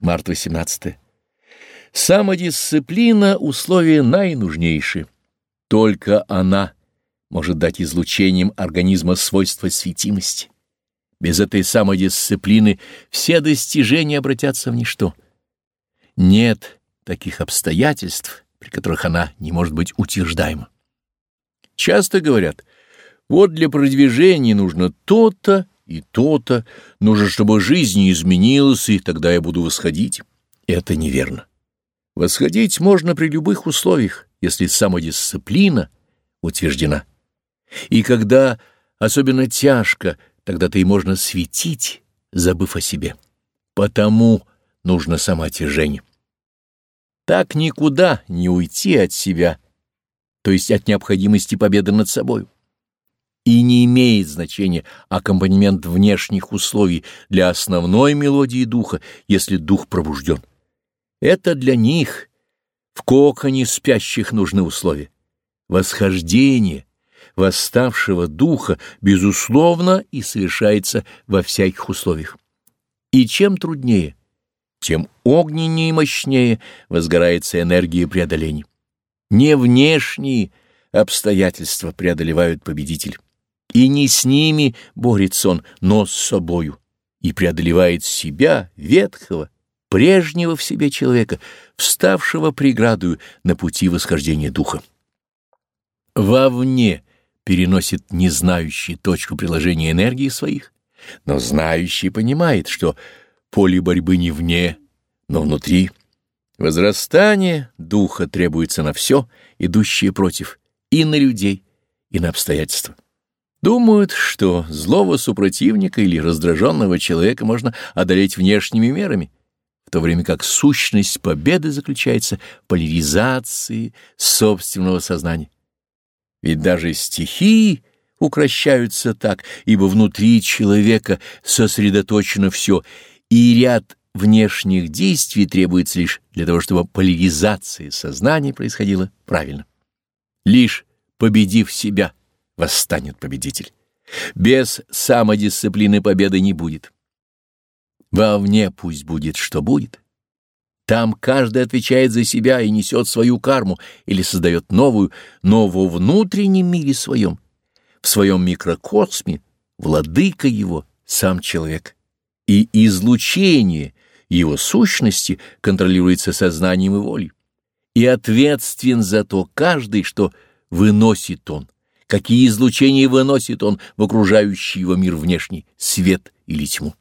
Март 18. Самодисциплина — условие наинужнейшее. Только она может дать излучением организма свойства светимости. Без этой самодисциплины все достижения обратятся в ничто. Нет таких обстоятельств, при которых она не может быть утверждаема. Часто говорят, вот для продвижения нужно то-то и то-то, нужно, чтобы жизнь не изменилась, и тогда я буду восходить. Это неверно. Восходить можно при любых условиях, если самодисциплина утверждена. И когда особенно тяжко, тогда-то и можно светить, забыв о себе. Потому нужно самоотвержение. Так никуда не уйти от себя, то есть от необходимости победы над собой. И не имеет значения аккомпанемент внешних условий для основной мелодии духа, если дух пробужден. Это для них, в коконе спящих нужны условия. Восхождение восставшего духа, безусловно, и совершается во всяких условиях. И чем труднее, тем огненнее и мощнее возгорается энергия преодоления. Не внешние обстоятельства преодолевают победитель, и не с ними борется он, но с собою, и преодолевает себя, ветхого, прежнего в себе человека, вставшего преградою на пути восхождения духа. Вовне переносит незнающий точку приложения энергии своих, но знающий понимает, что поле борьбы не вне, но внутри. Возрастание духа требуется на все, идущее против, и на людей, и на обстоятельства. Думают, что злого супротивника или раздраженного человека можно одолеть внешними мерами, в то время как сущность победы заключается в поляризации собственного сознания. Ведь даже стихии укращаются так, ибо внутри человека сосредоточено все, и ряд внешних действий требуется лишь для того, чтобы поляризация сознания происходила правильно. Лишь победив себя, восстанет победитель. Без самодисциплины победы не будет. Вовне пусть будет, что будет. Там каждый отвечает за себя и несет свою карму или создает новую, но во внутреннем мире своем, в своем микрокосме, владыка его — сам человек. И излучение его сущности контролируется сознанием и волей. И ответственен за то каждый, что выносит он, какие излучения выносит он в окружающий его мир внешний, свет или тьму.